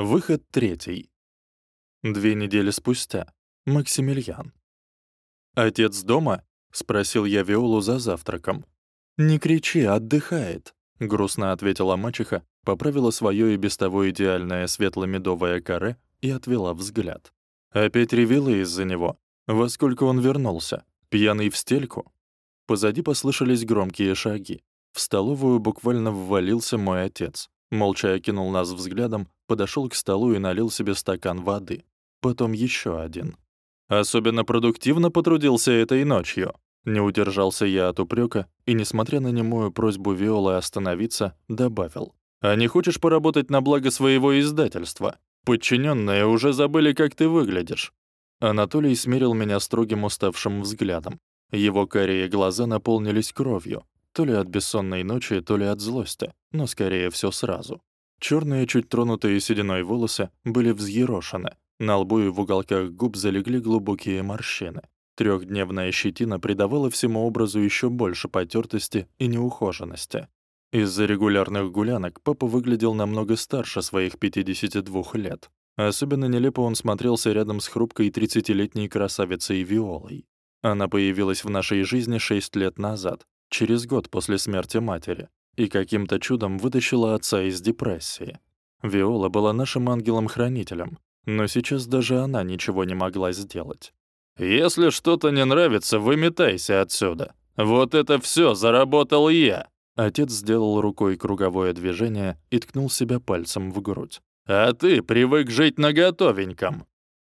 Выход третий. Две недели спустя. Максимилиан. «Отец дома?» — спросил я Виолу за завтраком. «Не кричи, отдыхает», — грустно ответила мачеха, поправила своё и без того идеальное светло-медовое каре и отвела взгляд. Опять ревела из-за него. Во сколько он вернулся? Пьяный в стельку? Позади послышались громкие шаги. В столовую буквально ввалился мой отец. Молча окинул нас взглядом, подошел к столу и налил себе стакан воды. Потом еще один. Особенно продуктивно потрудился этой ночью. Не удержался я от упрека и, несмотря на немую просьбу Виолы остановиться, добавил. «А не хочешь поработать на благо своего издательства? Подчиненные уже забыли, как ты выглядишь». Анатолий смерил меня строгим уставшим взглядом. Его карие глаза наполнились кровью, то ли от бессонной ночи, то ли от злости, но скорее все сразу. Черные, чуть тронутые сединой волосы были взъерошены, на лбу и в уголках губ залегли глубокие морщины. Трехдневная щетина придавала всему образу еще больше потертости и неухоженности. Из-за регулярных гулянок папа выглядел намного старше своих 52 лет. Особенно нелепо он смотрелся рядом с хрупкой 30-летней красавицей Виолой. Она появилась в нашей жизни 6 лет назад, через год после смерти матери, и каким-то чудом вытащила отца из депрессии. Виола была нашим ангелом-хранителем, но сейчас даже она ничего не могла сделать. «Если что-то не нравится, выметайся отсюда. Вот это все заработал я!» Отец сделал рукой круговое движение и ткнул себя пальцем в грудь. «А ты привык жить на готовеньком.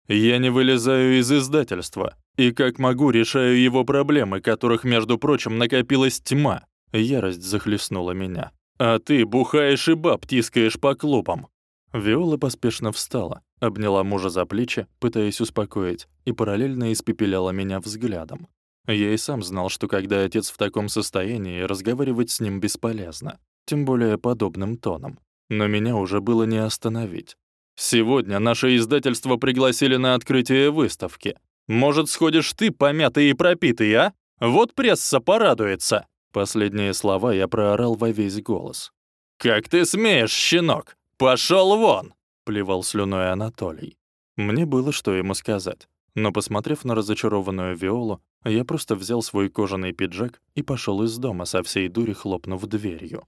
Я не вылезаю из издательства, и как могу решаю его проблемы, которых, между прочим, накопилась тьма. Ярость захлестнула меня. А ты бухаешь и баб тискаешь по клубам». Виола поспешно встала, обняла мужа за плечи, пытаясь успокоить, и параллельно испепеляла меня взглядом. Я и сам знал, что когда отец в таком состоянии, разговаривать с ним бесполезно, тем более подобным тоном. Но меня уже было не остановить. «Сегодня наше издательство пригласили на открытие выставки. Может, сходишь ты, помятый и пропитый, а? Вот пресса порадуется!» Последние слова я проорал во весь голос. «Как ты смеешь, щенок? Пошел вон!» — плевал слюной Анатолий. Мне было что ему сказать. Но, посмотрев на разочарованную Виолу, я просто взял свой кожаный пиджак и пошел из дома со всей дури, хлопнув дверью.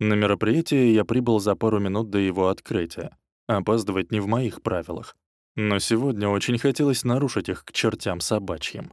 На мероприятие я прибыл за пару минут до его открытия. Опаздывать не в моих правилах. Но сегодня очень хотелось нарушить их к чертям собачьим.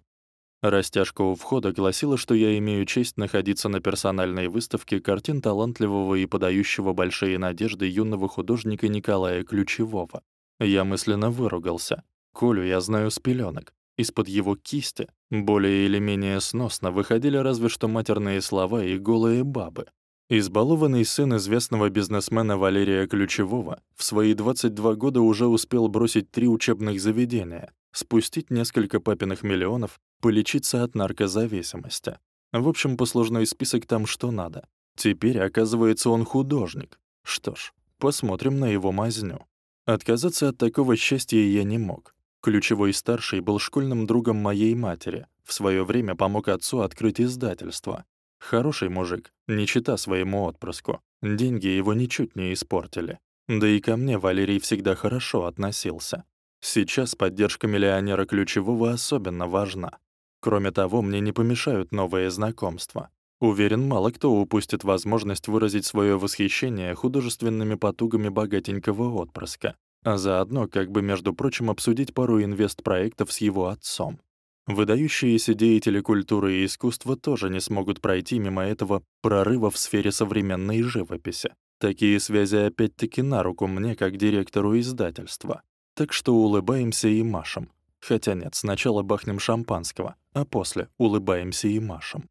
Растяжка у входа гласила, что я имею честь находиться на персональной выставке картин талантливого и подающего большие надежды юного художника Николая Ключевого. Я мысленно выругался. Колю я знаю с пеленок. Из-под его кисти, более или менее сносно, выходили разве что матерные слова и голые бабы. Избалованный сын известного бизнесмена Валерия Ключевого в свои 22 года уже успел бросить три учебных заведения, спустить несколько папиных миллионов, полечиться от наркозависимости. В общем, послужной список там что надо. Теперь, оказывается, он художник. Что ж, посмотрим на его мазню. Отказаться от такого счастья я не мог. Ключевой старший был школьным другом моей матери. В свое время помог отцу открыть издательство. Хороший мужик, не чита своему отпрыску. Деньги его ничуть не испортили. Да и ко мне Валерий всегда хорошо относился. Сейчас поддержка миллионера ключевого особенно важна. Кроме того, мне не помешают новые знакомства. Уверен, мало кто упустит возможность выразить свое восхищение художественными потугами богатенького отпрыска, а заодно, как бы, между прочим, обсудить пару инвестпроектов с его отцом. Выдающиеся деятели культуры и искусства тоже не смогут пройти мимо этого прорыва в сфере современной живописи. Такие связи опять-таки на руку мне, как директору издательства. Так что улыбаемся и машем. Хотя нет, сначала бахнем шампанского, а после улыбаемся и машем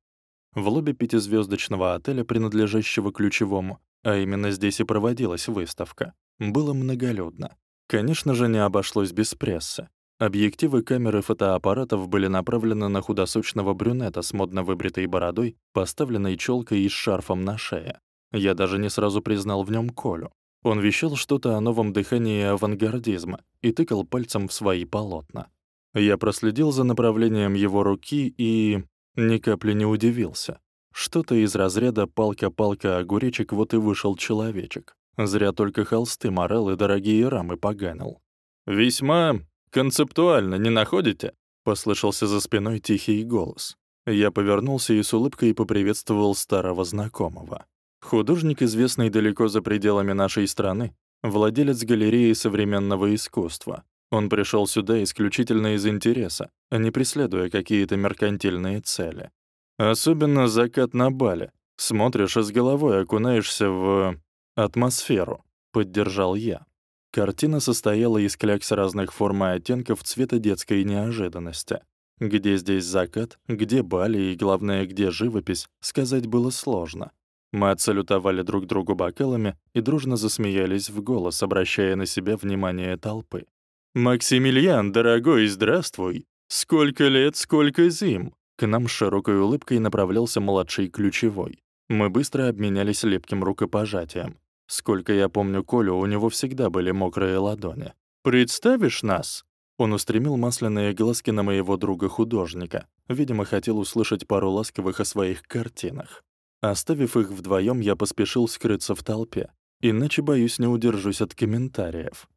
в лобби пятизвездочного отеля, принадлежащего ключевому, а именно здесь и проводилась выставка, было многолюдно. Конечно же, не обошлось без прессы. Объективы камеры фотоаппаратов были направлены на худосочного брюнета с модно выбритой бородой, поставленной челкой и шарфом на шее. Я даже не сразу признал в нем Колю. Он вещал что-то о новом дыхании авангардизма и тыкал пальцем в свои полотна. Я проследил за направлением его руки и... Ни капли не удивился. Что-то из разряда «палка-палка огуречек» вот и вышел человечек. Зря только холсты морал и дорогие рамы поганил. «Весьма концептуально, не находите?» — послышался за спиной тихий голос. Я повернулся и с улыбкой поприветствовал старого знакомого. Художник, известный далеко за пределами нашей страны, владелец галереи современного искусства. Он пришел сюда исключительно из интереса, а не преследуя какие-то меркантильные цели. Особенно закат на бале. Смотришь и с головой окунаешься в атмосферу, поддержал я. Картина состояла из клякс разных форм и оттенков цвета детской неожиданности. Где здесь закат, где бали и, главное, где живопись, сказать было сложно. Мы отсалютовали друг другу бокалами и дружно засмеялись в голос, обращая на себя внимание толпы. «Максимилиан, дорогой, здравствуй! Сколько лет, сколько зим!» К нам с широкой улыбкой направлялся младший ключевой. Мы быстро обменялись лепким рукопожатием. Сколько я помню Колю, у него всегда были мокрые ладони. «Представишь нас?» Он устремил масляные глазки на моего друга-художника. Видимо, хотел услышать пару ласковых о своих картинах. Оставив их вдвоем, я поспешил скрыться в толпе. Иначе, боюсь, не удержусь от комментариев.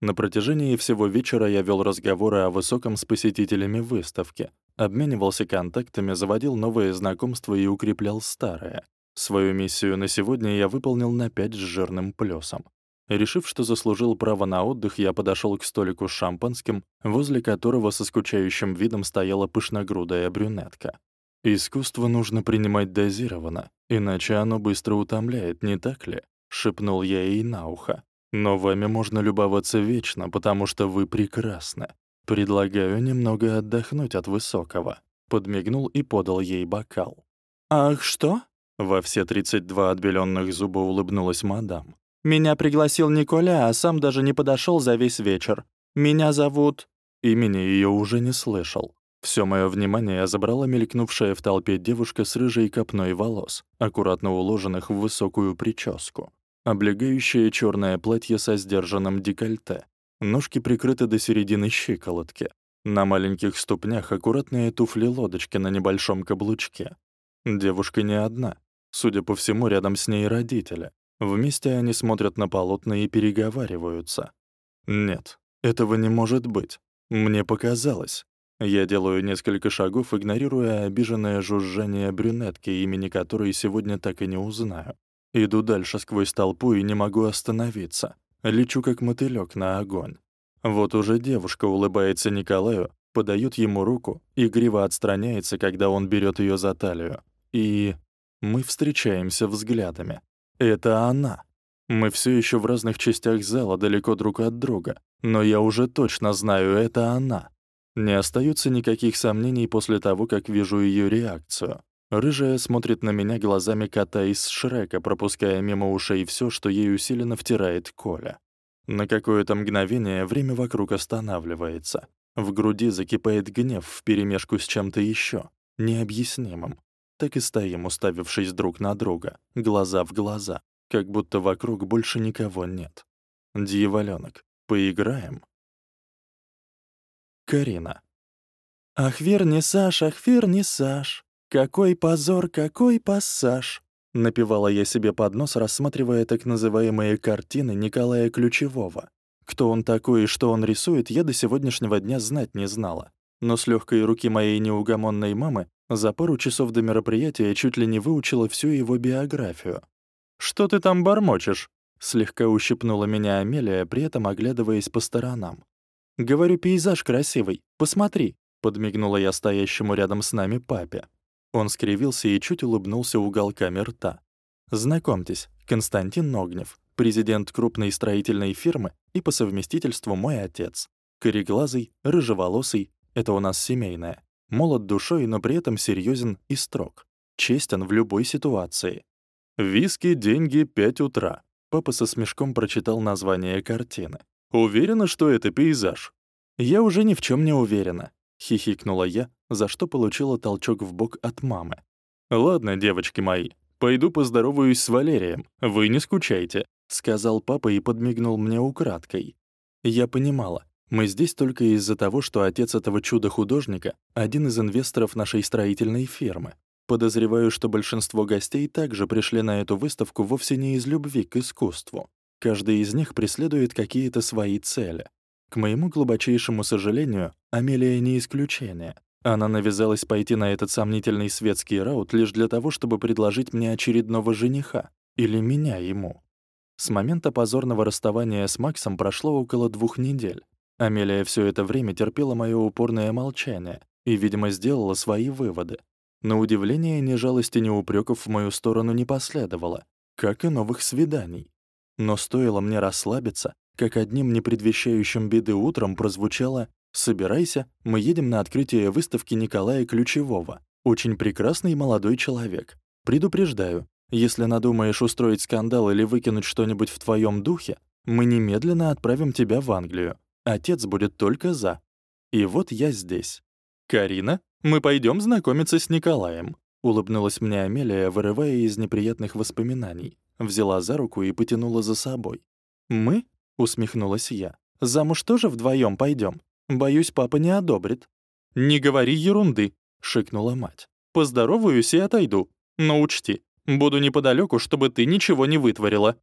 На протяжении всего вечера я вел разговоры о высоком с посетителями выставки, обменивался контактами, заводил новые знакомства и укреплял старые. Свою миссию на сегодня я выполнил на пять с жирным плюсом. Решив, что заслужил право на отдых, я подошел к столику с шампанским, возле которого со скучающим видом стояла пышногрудая брюнетка. «Искусство нужно принимать дозированно, иначе оно быстро утомляет, не так ли?» — шепнул я ей на ухо. «Но вами можно любоваться вечно, потому что вы прекрасны. Предлагаю немного отдохнуть от высокого». Подмигнул и подал ей бокал. «Ах, что?» Во все 32 отбеленных зуба улыбнулась мадам. Меня пригласил Николя, а сам даже не подошел за весь вечер. Меня зовут...» Имени ее уже не слышал. Все мое внимание забрала мелькнувшая в толпе девушка с рыжей копной волос, аккуратно уложенных в высокую прическу. Облегающее черное платье со сдержанным декольте. Ножки прикрыты до середины щиколотки. На маленьких ступнях аккуратные туфли-лодочки на небольшом каблучке. Девушка не одна. Судя по всему, рядом с ней родители. Вместе они смотрят на полотна и переговариваются. Нет, этого не может быть. Мне показалось. Я делаю несколько шагов, игнорируя обиженное жужжание брюнетки, имени которой сегодня так и не узнаю. Иду дальше сквозь толпу и не могу остановиться. Лечу как мотылёк на огонь. Вот уже девушка улыбается Николаю, подает ему руку, игриво отстраняется, когда он берет ее за талию. И мы встречаемся взглядами. Это она. Мы все еще в разных частях зала, далеко друг от друга, но я уже точно знаю, это она. Не остается никаких сомнений после того, как вижу ее реакцию. Рыжая смотрит на меня глазами кота из Шрека, пропуская мимо ушей все, что ей усиленно втирает Коля. На какое-то мгновение время вокруг останавливается. В груди закипает гнев вперемешку с чем-то еще, необъяснимым так и стоим, уставившись друг на друга, глаза в глаза, как будто вокруг больше никого нет. Дьяволёнок, поиграем? Карина. «Ах, вернисаж, ах, вернисаж! Какой позор, какой пассаж!» Напевала я себе под нос, рассматривая так называемые картины Николая Ключевого. Кто он такой и что он рисует, я до сегодняшнего дня знать не знала. Но с легкой руки моей неугомонной мамы за пару часов до мероприятия чуть ли не выучила всю его биографию. «Что ты там бормочешь?» — слегка ущипнула меня Амелия, при этом оглядываясь по сторонам. «Говорю, пейзаж красивый. Посмотри», — подмигнула я стоящему рядом с нами папе. Он скривился и чуть улыбнулся уголками рта. «Знакомьтесь, Константин Ногнев, президент крупной строительной фирмы и по совместительству мой отец. Кореглазый, рыжеволосый, это у нас семейное. Молод душой, но при этом серьезен и строг. Честен в любой ситуации. «Виски, деньги, пять утра». Папа со смешком прочитал название картины. «Уверена, что это пейзаж?» «Я уже ни в чем не уверена», — хихикнула я, за что получила толчок в бок от мамы. «Ладно, девочки мои, пойду поздороваюсь с Валерием. Вы не скучайте», — сказал папа и подмигнул мне украдкой. Я понимала, мы здесь только из-за того, что отец этого чуда-художника — один из инвесторов нашей строительной фирмы. Подозреваю, что большинство гостей также пришли на эту выставку вовсе не из любви к искусству. Каждый из них преследует какие-то свои цели. К моему глубочайшему сожалению, Амелия не исключение. Она навязалась пойти на этот сомнительный светский раут лишь для того, чтобы предложить мне очередного жениха. Или меня ему. С момента позорного расставания с Максом прошло около двух недель. Амелия все это время терпела мое упорное молчание и, видимо, сделала свои выводы. На удивление, ни жалости, ни упреков в мою сторону не последовало, как и новых свиданий. Но стоило мне расслабиться, как одним непредвещающим беды утром прозвучало «Собирайся, мы едем на открытие выставки Николая Ключевого. Очень прекрасный молодой человек. Предупреждаю, если надумаешь устроить скандал или выкинуть что-нибудь в твоем духе, мы немедленно отправим тебя в Англию. Отец будет только за. И вот я здесь. Карина, мы пойдем знакомиться с Николаем. Улыбнулась мне Амелия, вырывая из неприятных воспоминаний. Взяла за руку и потянула за собой. «Мы?» — усмехнулась я. «Замуж тоже вдвоем пойдем. Боюсь, папа не одобрит». «Не говори ерунды», — шикнула мать. «Поздороваюсь и отойду. Но учти, буду неподалеку, чтобы ты ничего не вытворила».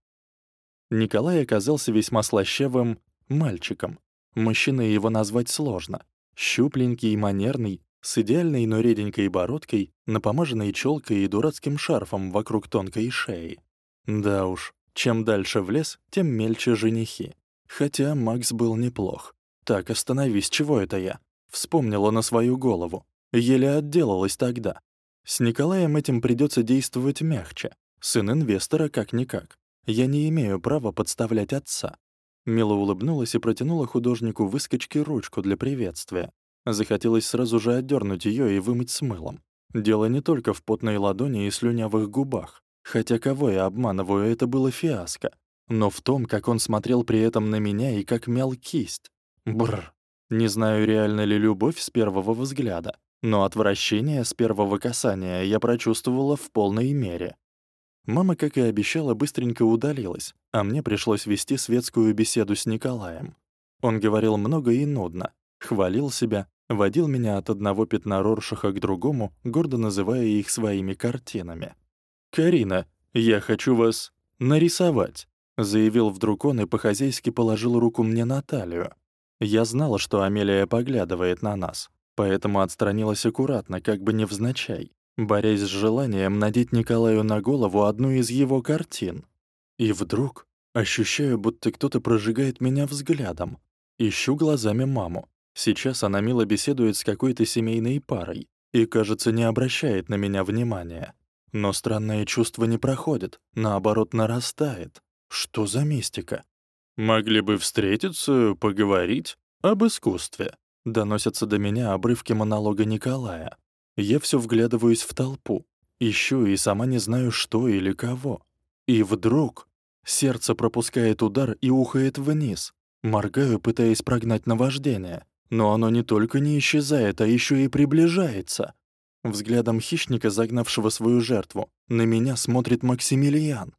Николай оказался весьма слащавым мальчиком. Мужчиной его назвать сложно. Щупленький и манерный, с идеальной, но реденькой бородкой, напомаженной челкой и дурацким шарфом вокруг тонкой шеи. Да уж, чем дальше в лес, тем мельче женихи. Хотя Макс был неплох. Так, остановись, чего это я? Вспомнила на свою голову. Еле отделалась тогда. С Николаем этим придется действовать мягче. Сын инвестора как-никак. Я не имею права подставлять отца. Мила улыбнулась и протянула художнику выскочки ручку для приветствия. Захотелось сразу же отдернуть ее и вымыть с мылом. Дело не только в потной ладони и слюнявых губах. Хотя кого я обманываю, это было фиаско. Но в том, как он смотрел при этом на меня и как мял кисть. Бррр. Не знаю, реально ли любовь с первого взгляда, но отвращение с первого касания я прочувствовала в полной мере. Мама, как и обещала, быстренько удалилась, а мне пришлось вести светскую беседу с Николаем. Он говорил много и нудно, хвалил себя, водил меня от одного пятна Роршаха к другому, гордо называя их своими картинами. «Карина, я хочу вас нарисовать», — заявил вдруг он и по-хозяйски положил руку мне на талию. Я знала, что Амелия поглядывает на нас, поэтому отстранилась аккуратно, как бы невзначай борясь с желанием надеть Николаю на голову одну из его картин. И вдруг ощущаю, будто кто-то прожигает меня взглядом. Ищу глазами маму. Сейчас она мило беседует с какой-то семейной парой и, кажется, не обращает на меня внимания. Но странное чувство не проходит, наоборот, нарастает. Что за мистика? «Могли бы встретиться, поговорить об искусстве», доносятся до меня обрывки монолога Николая. Я все вглядываюсь в толпу, ищу и сама не знаю, что или кого. И вдруг сердце пропускает удар и ухает вниз. Моргаю, пытаясь прогнать наваждение. Но оно не только не исчезает, а еще и приближается. Взглядом хищника, загнавшего свою жертву, на меня смотрит Максимилиан.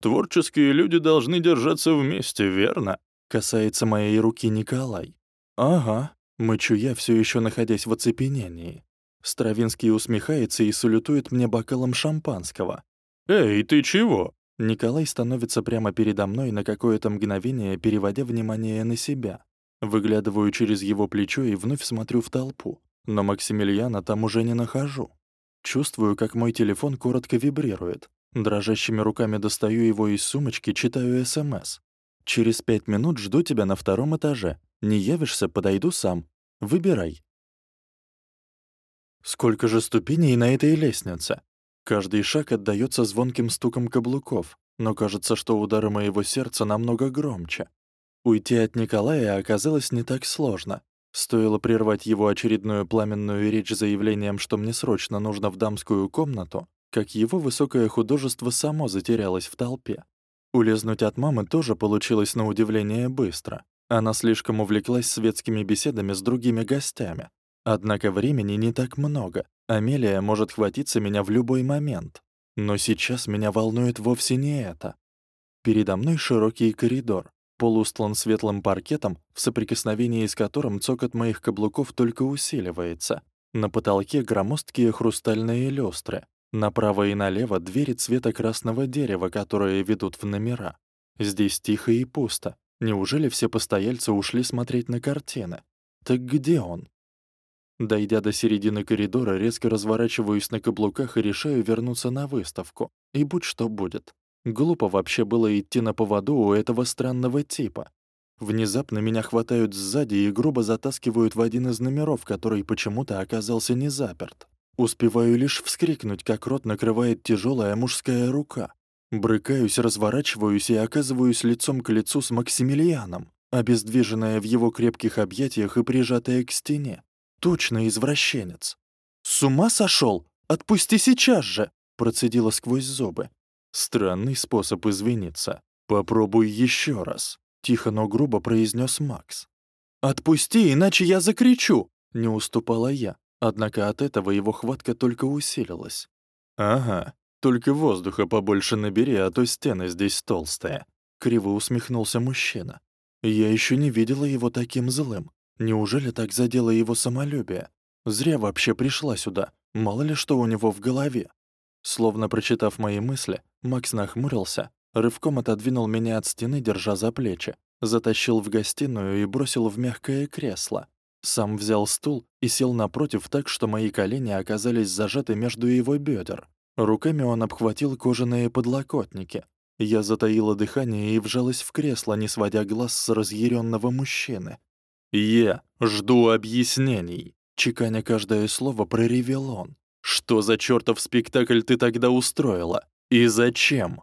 «Творческие люди должны держаться вместе, верно?» Касается моей руки Николай. «Ага», мычу я, все еще находясь в оцепенении. Стравинский усмехается и салютует мне бокалом шампанского. «Эй, ты чего?» Николай становится прямо передо мной на какое-то мгновение, переводя внимание на себя. Выглядываю через его плечо и вновь смотрю в толпу. Но Максимилиана там уже не нахожу. Чувствую, как мой телефон коротко вибрирует. Дрожащими руками достаю его из сумочки, читаю СМС. «Через пять минут жду тебя на втором этаже. Не явишься, подойду сам. Выбирай». Сколько же ступеней на этой лестнице? Каждый шаг отдаётся звонким стуком каблуков, но кажется, что удары моего сердца намного громче. Уйти от Николая оказалось не так сложно. Стоило прервать его очередную пламенную речь заявлением, что мне срочно нужно в дамскую комнату, как его высокое художество само затерялось в толпе. Улизнуть от мамы тоже получилось на удивление быстро. Она слишком увлеклась светскими беседами с другими гостями, Однако времени не так много. Амелия может хватиться меня в любой момент. Но сейчас меня волнует вовсе не это. Передо мной широкий коридор, полустлан светлым паркетом, в соприкосновении с которым цокот моих каблуков только усиливается. На потолке громоздкие хрустальные люстры, Направо и налево двери цвета красного дерева, которые ведут в номера. Здесь тихо и пусто. Неужели все постояльцы ушли смотреть на картины? Так где он? Дойдя до середины коридора, резко разворачиваюсь на каблуках и решаю вернуться на выставку. И будь что будет. Глупо вообще было идти на поводу у этого странного типа. Внезапно меня хватают сзади и грубо затаскивают в один из номеров, который почему-то оказался не заперт. Успеваю лишь вскрикнуть, как рот накрывает тяжелая мужская рука. Брыкаюсь, разворачиваюсь и оказываюсь лицом к лицу с Максимилианом, обездвиженная в его крепких объятиях и прижатая к стене. Точно извращенец. «С ума сошел? Отпусти сейчас же!» процедила сквозь зубы. Странный способ извиниться. Попробуй еще раз. Тихо, но грубо произнес Макс. «Отпусти, иначе я закричу!» Не уступала я. Однако от этого его хватка только усилилась. «Ага, только воздуха побольше набери, а то стены здесь толстые», — криво усмехнулся мужчина. «Я еще не видела его таким злым. Неужели так задело его самолюбие? Зря вообще пришла сюда, мало ли что у него в голове». Словно прочитав мои мысли, Макс нахмурился, рывком отодвинул меня от стены, держа за плечи, затащил в гостиную и бросил в мягкое кресло. Сам взял стул и сел напротив так, что мои колени оказались зажаты между его бедер. Руками он обхватил кожаные подлокотники. Я затаила дыхание и вжалась в кресло, не сводя глаз с разъяренного мужчины. «Я жду объяснений», — чеканя каждое слово, проревел он. «Что за чертов спектакль ты тогда устроила? И зачем?»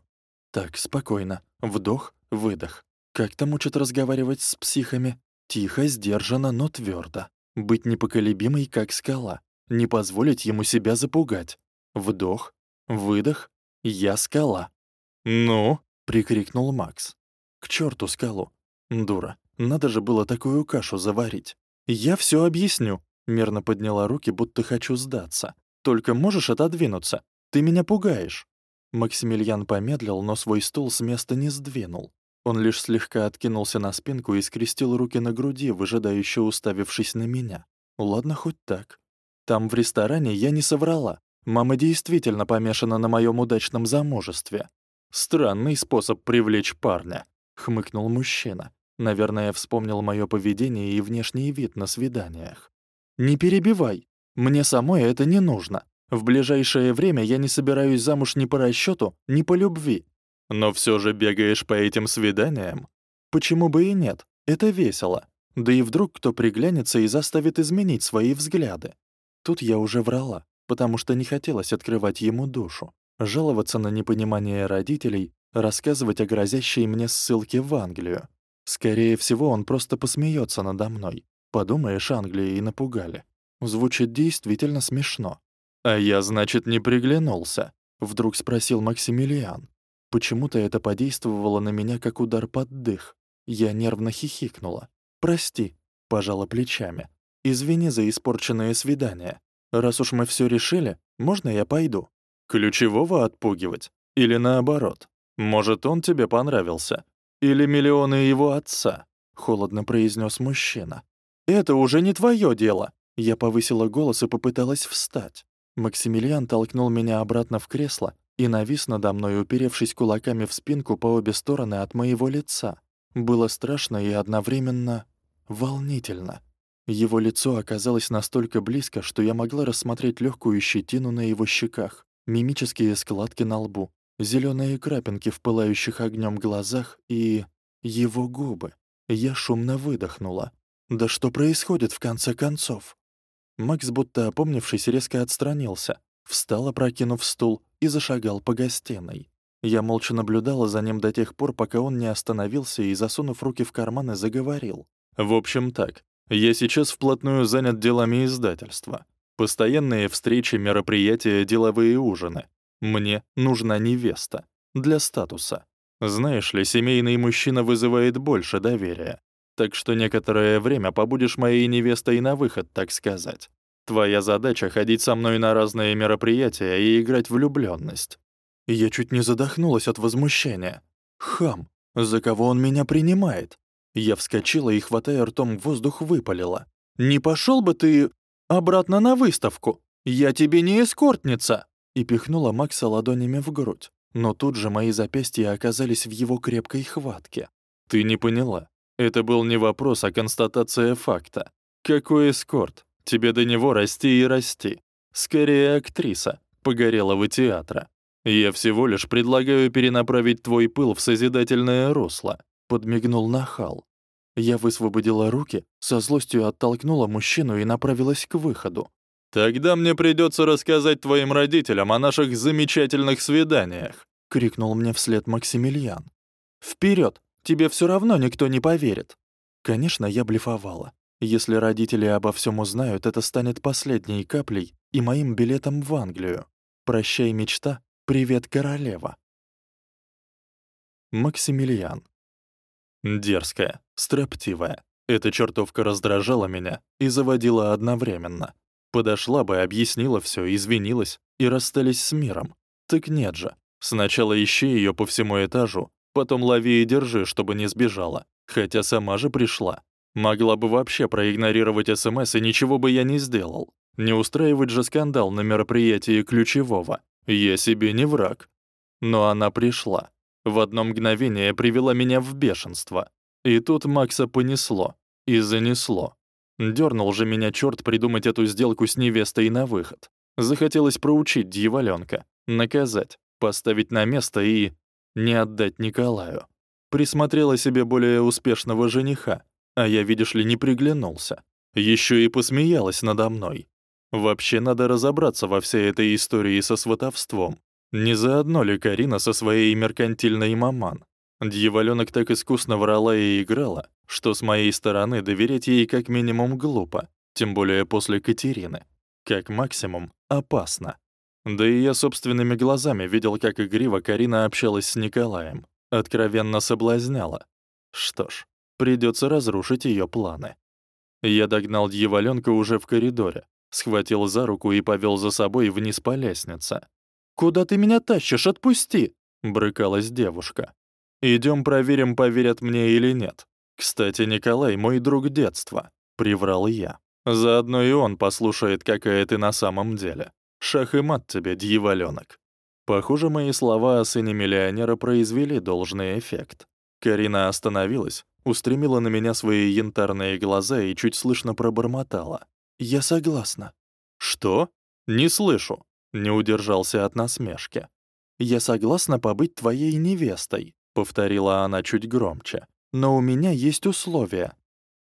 «Так, спокойно. Вдох, выдох. Как там учат разговаривать с психами? Тихо, сдержанно, но твердо. Быть непоколебимой, как скала. Не позволить ему себя запугать. Вдох, выдох. Я скала. «Ну?» — прикрикнул Макс. «К черту скалу. Дура. Надо же было такую кашу заварить. Я все объясню». Мерно подняла руки, будто хочу сдаться. «Только можешь отодвинуться? Ты меня пугаешь». Максимилиан помедлил, но свой стул с места не сдвинул. Он лишь слегка откинулся на спинку и скрестил руки на груди, выжидающе уставившись на меня. Ладно, хоть так. Там, в ресторане, я не соврала. Мама действительно помешана на моем удачном замужестве. Странный способ привлечь парня, хмыкнул мужчина. Наверное, вспомнил мое поведение и внешний вид на свиданиях. Не перебивай. Мне самой это не нужно. В ближайшее время я не собираюсь замуж ни по расчету, ни по любви. Но все же бегаешь по этим свиданиям? Почему бы и нет? Это весело. Да и вдруг кто приглянется и заставит изменить свои взгляды. Тут я уже врала, потому что не хотелось открывать ему душу, жаловаться на непонимание родителей, рассказывать о грозящей мне ссылке в Англию. Скорее всего, он просто посмеется надо мной. Подумаешь, Англии и напугали. Звучит действительно смешно. «А я, значит, не приглянулся?» — вдруг спросил Максимилиан. Почему-то это подействовало на меня как удар под дых. Я нервно хихикнула. «Прости», — пожала плечами. «Извини за испорченное свидание. Раз уж мы все решили, можно я пойду?» «Ключевого отпугивать? Или наоборот? Может, он тебе понравился? Или миллионы его отца?» — холодно произнес мужчина. «Это уже не твое дело!» Я повысила голос и попыталась встать. Максимилиан толкнул меня обратно в кресло, и навис надо мной, уперевшись кулаками в спинку по обе стороны от моего лица. Было страшно и одновременно волнительно. Его лицо оказалось настолько близко, что я могла рассмотреть легкую щетину на его щеках, мимические складки на лбу, зеленые крапинки в пылающих огнем глазах и... его губы. Я шумно выдохнула. «Да что происходит в конце концов?» Макс, будто опомнившись, резко отстранился, встал, опрокинув стул, и зашагал по гостиной. Я молча наблюдала за ним до тех пор, пока он не остановился и, засунув руки в карманы, заговорил. «В общем так, я сейчас вплотную занят делами издательства. Постоянные встречи, мероприятия, деловые ужины. Мне нужна невеста. Для статуса. Знаешь ли, семейный мужчина вызывает больше доверия. Так что некоторое время побудешь моей невестой на выход, так сказать. Твоя задача — ходить со мной на разные мероприятия и играть влюблённость». Я чуть не задохнулась от возмущения. «Хам! За кого он меня принимает?» Я вскочила и, хватая ртом воздух, выпалила. «Не пошёл бы ты обратно на выставку? Я тебе не эскортница!» и пихнула Макса ладонями в грудь, но тут же мои запястья оказались в его крепкой хватке. «Ты не поняла. Это был не вопрос, а констатация факта. Какой эскорт? Тебе до него расти и расти. Скорее актриса, погорелого театра. Я всего лишь предлагаю перенаправить твой пыл в созидательное русло», — подмигнул нахал. Я высвободила руки, со злостью оттолкнула мужчину и направилась к выходу. «Тогда мне придется рассказать твоим родителям о наших замечательных свиданиях», — крикнул мне вслед Максимилиан. «Вперед! Тебе все равно никто не поверит!» Конечно, я блефовала. Если родители обо всем узнают, это станет последней каплей и моим билетом в Англию. Прощай, мечта, привет, королева. Максимилиан. Дерзкая, строптивая. Эта чертовка раздражала меня и заводила одновременно. Подошла бы, объяснила все, извинилась и расстались с миром. Так нет же. Сначала ищи ее по всему этажу, потом лови и держи, чтобы не сбежала. Хотя сама же пришла. Могла бы вообще проигнорировать СМС, и ничего бы я не сделал. Не устраивать же скандал на мероприятии ключевого. Я себе не враг. Но она пришла. В одно мгновение привела меня в бешенство. И тут Макса понесло. И занесло. Дёрнул же меня чёрт придумать эту сделку с невестой на выход. Захотелось проучить дьяволёнка, наказать, поставить на место и... не отдать Николаю. Присмотрела себе более успешного жениха, а я, видишь ли, не приглянулся. Ещё и посмеялась надо мной. Вообще надо разобраться во всей этой истории со сватовством. Не заодно ли Карина со своей меркантильной маман? Дьяволёнок так искусно врала и играла, что с моей стороны доверять ей как минимум глупо, тем более после Катерины. Как максимум опасно. Да и я собственными глазами видел, как игриво Карина общалась с Николаем, откровенно соблазняла. Что ж, придётся разрушить её планы. Я догнал дьяволёнка уже в коридоре, схватил за руку и повёл за собой вниз по лестнице. «Куда ты меня тащишь? Отпусти!» — брыкалась девушка. Идем проверим, поверят мне или нет. Кстати, Николай мой друг детства, приврал я. Заодно и он послушает, какая ты на самом деле. Шах и мат тебе, дьяволёнок. Похоже, мои слова о сыне миллионера произвели должный эффект. Карина остановилась, устремила на меня свои янтарные глаза и чуть слышно пробормотала. «Я согласна». «Что? Не слышу», — не удержался от насмешки. «Я согласна побыть твоей невестой», повторила она чуть громче. Но у меня есть условия.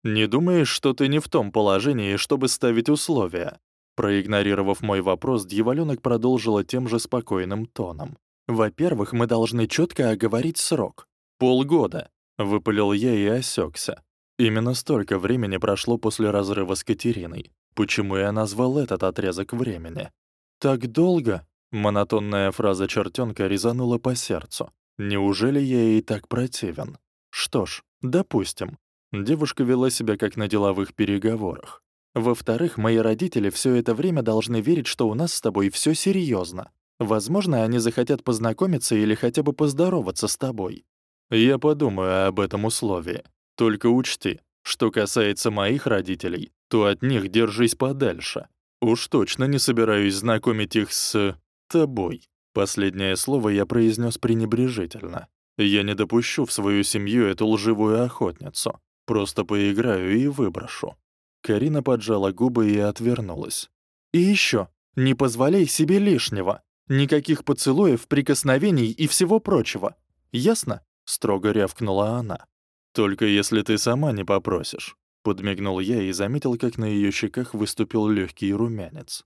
Не думаешь, что ты не в том положении, чтобы ставить условия? Проигнорировав мой вопрос, дьяволёнок продолжила тем же спокойным тоном. Во-первых, мы должны чётко оговорить срок. Полгода, выпалил я и осёкся. Именно столько времени прошло после разрыва с Катериной. Почему я назвал этот отрезок времени? Так долго? Монотонная фраза чертёнка резанула по сердцу. Неужели я ей так противен? Что ж, допустим. Девушка вела себя как на деловых переговорах. Во-вторых, мои родители все это время должны верить, что у нас с тобой все серьезно. Возможно, они захотят познакомиться или хотя бы поздороваться с тобой. Я подумаю об этом условии. Только учти, что касается моих родителей, то от них держись подальше. Уж точно не собираюсь знакомить их с тобой. Последнее слово я произнес пренебрежительно. Я не допущу в свою семью эту лживую охотницу. Просто поиграю и выброшу. Карина поджала губы и отвернулась. И еще, не позволяй себе лишнего. Никаких поцелуев, прикосновений и всего прочего. Ясно? строго рявкнула она. Только если ты сама не попросишь, подмигнул я и заметил, как на ее щеках выступил легкий румянец.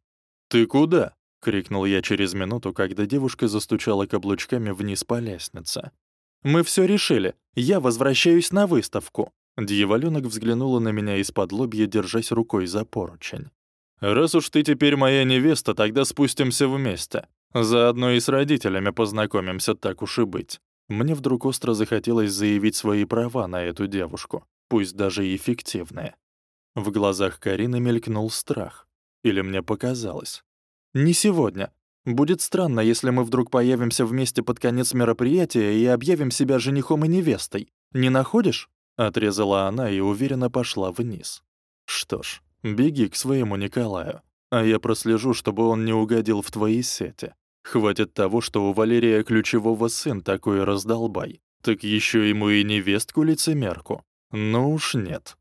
Ты куда? — крикнул я через минуту, когда девушка застучала каблучками вниз по лестнице. «Мы все решили. Я возвращаюсь на выставку». Дьяволёнок взглянула на меня из-под лобья, держась рукой за поручень. «Раз уж ты теперь моя невеста, тогда спустимся вместе. Заодно и с родителями познакомимся, так уж и быть». Мне вдруг остро захотелось заявить свои права на эту девушку, пусть даже и фиктивные. В глазах Карины мелькнул страх. Или мне показалось. Не сегодня. Будет странно, если мы вдруг появимся вместе под конец мероприятия и объявим себя женихом и невестой. Не находишь? Отрезала она и уверенно пошла вниз. Что ж, беги к своему Николаю, а я прослежу, чтобы он не угодил в твои сети. Хватит того, что у Валерия Ключевого сын такой раздолбай, так ещё ему и невестку лицемерку. Ну уж нет.